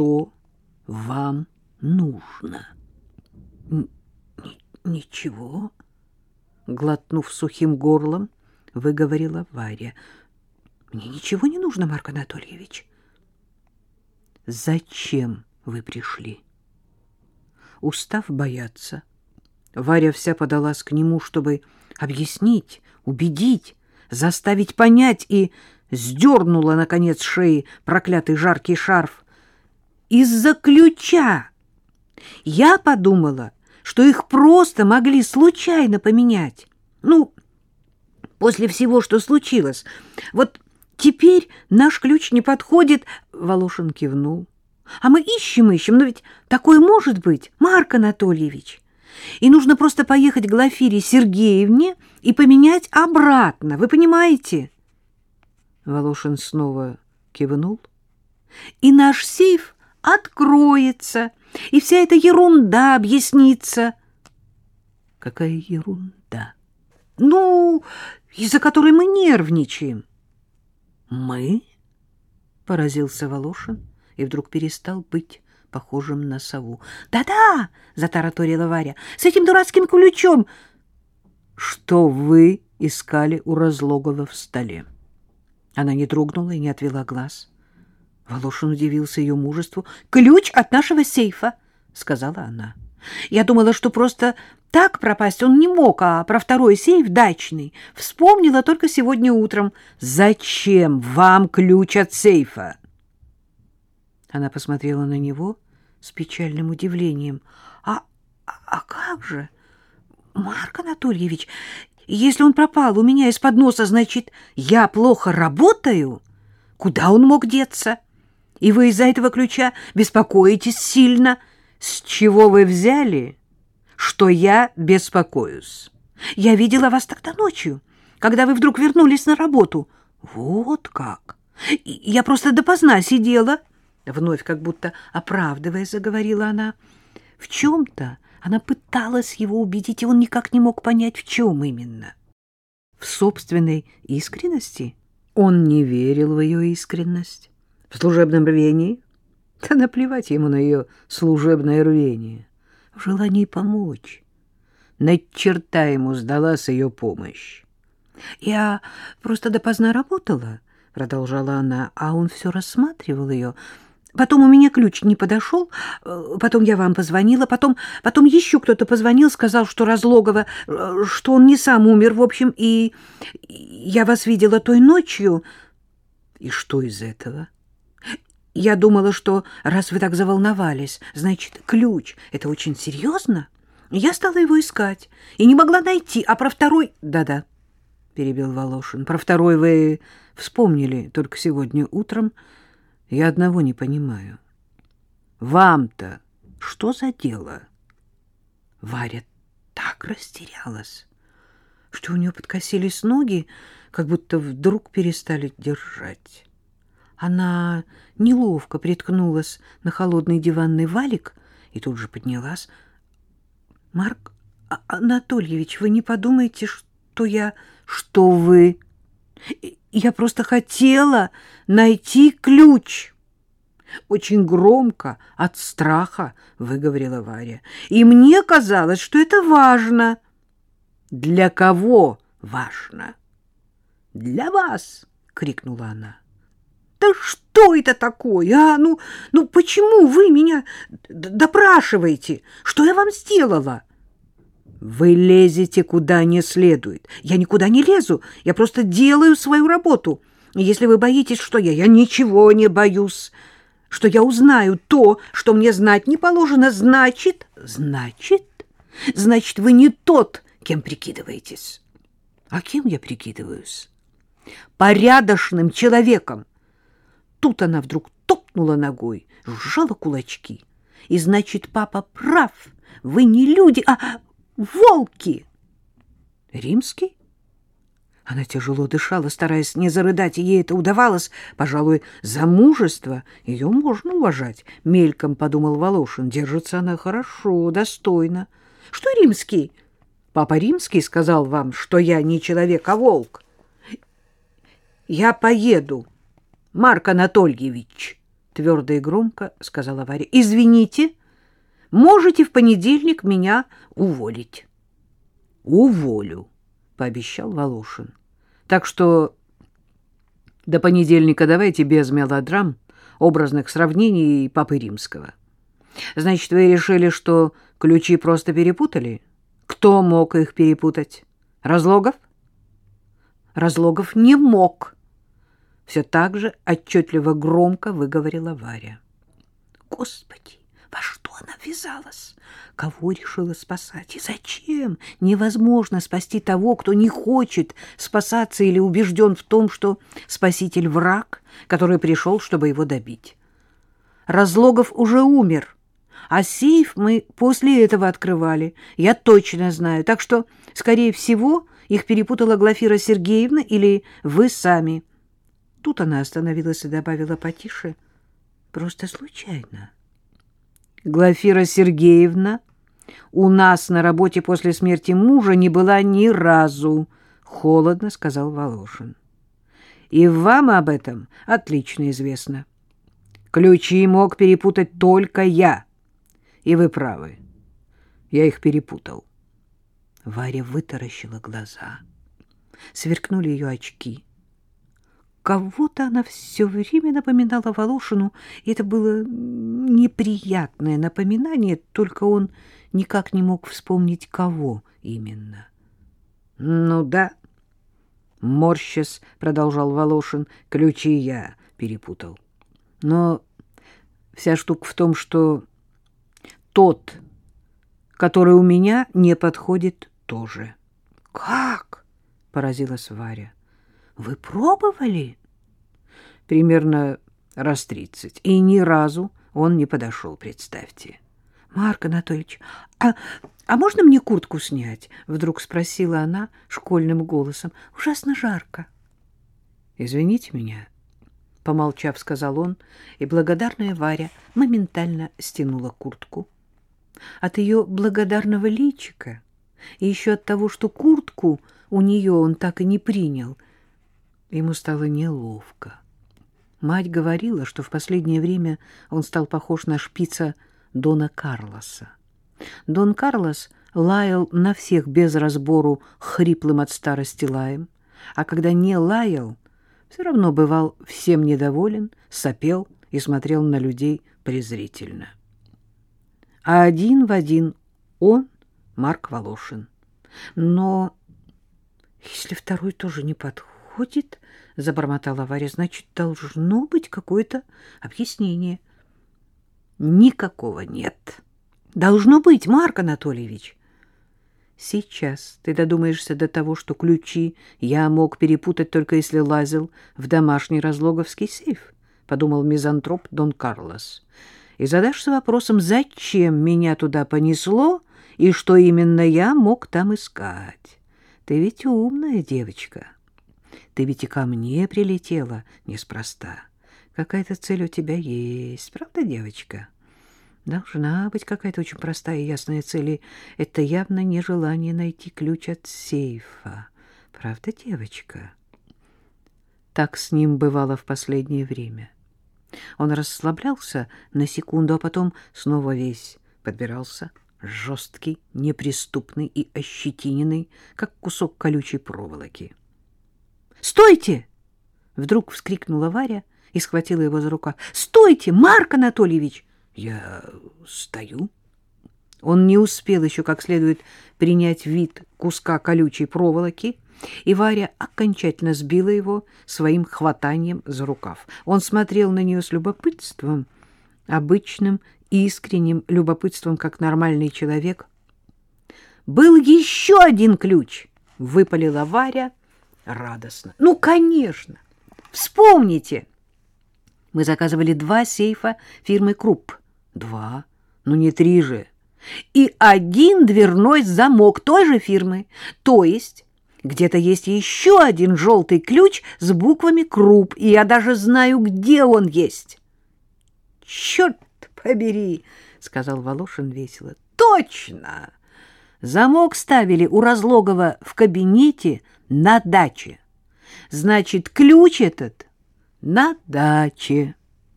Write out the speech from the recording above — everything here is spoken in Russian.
что вам нужно? — Ничего, — глотнув сухим горлом, выговорила Варя. — Мне ничего не нужно, Марк Анатольевич. — Зачем вы пришли? Устав бояться, Варя вся подалась к нему, чтобы объяснить, убедить, заставить понять, и сдернула, наконец, шеи проклятый жаркий шарф. «Из-за ключа! Я подумала, что их просто могли случайно поменять. Ну, после всего, что случилось. Вот теперь наш ключ не подходит...» Волошин кивнул. «А мы ищем, ищем, но ведь такое может быть, Марк Анатольевич!» и нужно просто поехать к Глафире Сергеевне и поменять обратно. Вы понимаете? Волошин снова кивнул. И наш сейф откроется, и вся эта ерунда объяснится. Какая ерунда? Ну, из-за которой мы нервничаем. Мы? Поразился Волошин и вдруг перестал быть похожим на сову. «Да-да!» — затараторила Варя. «С этим дурацким ключом!» «Что вы искали у Разлогова в столе?» Она не трогнула и не отвела глаз. Волошин удивился ее мужеству. «Ключ от нашего сейфа!» — сказала она. «Я думала, что просто так пропасть он не мог, а про второй сейф дачный вспомнила только сегодня утром. Зачем вам ключ от сейфа?» Она посмотрела на него с печальным удивлением. «А, а как же, Марк Анатольевич, если он пропал у меня из-под носа, значит, я плохо работаю? Куда он мог деться? И вы из-за этого ключа беспокоитесь сильно. С чего вы взяли, что я беспокоюсь? Я видела вас тогда ночью, когда вы вдруг вернулись на работу. Вот как! Я просто допоздна сидела Вновь, как будто оправдывая, заговорила она. В чем-то она пыталась его убедить, и он никак не мог понять, в чем именно. В собственной искренности? Он не верил в ее искренность. В служебном рвении? Да наплевать ему на ее служебное рвение. В желании помочь. На черта ему сдалась ее помощь. «Я просто допоздна работала», — продолжала она, а он все рассматривал ее, — Потом у меня ключ не подошел, э, потом я вам позвонила, потом, потом еще кто-то позвонил, сказал, что Разлогова, э, что он не сам умер, в общем, и я вас видела той ночью. И что из этого? Я думала, что раз вы так заволновались, значит, ключ — это очень серьезно. Я стала его искать и не могла найти, а про второй... Да-да, — перебил Волошин, — про второй вы вспомнили только сегодня утром, — я одного не понимаю. Вам-то что за дело? Варя так растерялась, что у нее подкосились ноги, как будто вдруг перестали держать. Она неловко приткнулась на холодный диванный валик и тут же поднялась. — Марк Анатольевич, вы не подумайте, что я... — Что вы? Я просто хотела найти ключ. Очень громко, от страха, выговорила Варя. И мне казалось, что это важно. Для кого важно? Для вас, крикнула она. Да что это такое, а? Ну, ну почему вы меня допрашиваете? Что я вам сделала? Вы лезете куда не следует. Я никуда не лезу, я просто делаю свою работу. Если вы боитесь, что я, я ничего не боюсь. Что я узнаю то, что мне знать не положено, значит... Значит? Значит, вы не тот, кем прикидываетесь. А кем я прикидываюсь? Порядочным человеком. Тут она вдруг топнула ногой, сжала кулачки. И значит, папа прав. Вы не люди, а волки. Римский? Она тяжело дышала, стараясь не зарыдать, и ей это удавалось. Пожалуй, за мужество ее можно уважать. Мельком подумал Волошин. Держится она хорошо, достойно. Что римский? Папа римский сказал вам, что я не человек, а волк. Я поеду, Марк Анатольевич, — твердо и громко сказала Варя. — Извините, можете в понедельник меня уволить. — Уволю, — пообещал Волошин. — Так что до понедельника давайте без мелодрам, образных сравнений и Папы Римского. Значит, вы решили, что ключи просто перепутали? Кто мог их перепутать? Разлогов? Разлогов не мог. Все так же отчетливо громко выговорила Варя. Господи, во что она ввязалась? Кого решила спасать? И зачем? Невозможно спасти того, кто не хочет спасаться или убежден в том, что спаситель — враг, который пришел, чтобы его добить. Разлогов уже умер, а сейф мы после этого открывали, я точно знаю. Так что, скорее всего, их перепутала Глафира Сергеевна или вы сами. Тут она остановилась и добавила потише. Просто случайно. Глафира Сергеевна у нас на работе после смерти мужа не была ни разу, холодно сказал Волошин. И вам об этом отлично известно. Ключи мог перепутать только я. И вы правы. Я их перепутал. Варя вытаращила глаза. Сверкнули ее очки. Кого-то она все время напоминала Волошину, и это было неприятное напоминание, только он никак не мог вспомнить, кого именно. — Ну да, — морщас продолжал Волошин, — ключи я перепутал. Но вся штука в том, что тот, который у меня, не подходит тоже. — Как? — поразилась Варя. — вы пробовали? Примерно раз тридцать. И ни разу он не подошел, представьте. Марк Анатольевич, а, а можно мне куртку снять? Вдруг спросила она школьным голосом. Ужасно жарко. Извините меня, помолчав, сказал он, и благодарная Варя моментально стянула куртку. От ее благодарного личика и еще от того, что куртку у нее он так и не принял — Ему стало неловко. Мать говорила, что в последнее время он стал похож на шпица Дона Карлоса. Дон Карлос лаял на всех без разбору хриплым от старости лаем, а когда не лаял, все равно бывал всем недоволен, сопел и смотрел на людей презрительно. А один в один он, Марк Волошин. Но если второй тоже не подходит, выходит, — забормотала Варя, — значит, должно быть какое-то объяснение. — Никакого нет. Должно быть, Марк Анатольевич. Сейчас ты додумаешься до того, что ключи я мог перепутать только если лазил в домашний разлоговский сейф, — подумал мизантроп Дон Карлос. И задашься вопросом, зачем меня туда понесло и что именно я мог там искать. Ты ведь умная девочка. — ты ведь и ко мне прилетела неспроста. Какая-то цель у тебя есть, правда, девочка? Должна быть какая-то очень простая и ясная цель, и это явно не желание найти ключ от сейфа. Правда, девочка? Так с ним бывало в последнее время. Он расслаблялся на секунду, а потом снова весь подбирался, жесткий, неприступный и ощетиненный, как кусок колючей проволоки. Стойте! Вдруг вскрикнула Варя и схватила его за рукав. Стойте, Марк Анатольевич! Я стою. Он не успел еще как следует принять вид куска колючей проволоки, и Варя окончательно сбила его своим хватанием за рукав. Он смотрел на нее с любопытством, обычным, искренним любопытством, как нормальный человек. «Был еще один ключ!» — выпалила Варя — радостно. Ну, конечно. Вспомните. Мы заказывали два сейфа фирмы Круп. Два. Ну, не три же. И один дверной замок той же фирмы. То есть где-то есть еще один желтый ключ с буквами Круп, и я даже знаю, где он есть. Черт побери, сказал Волошин весело. Точно! Замок ставили у Разлогова в кабинете на даче. Значит, ключ этот на даче.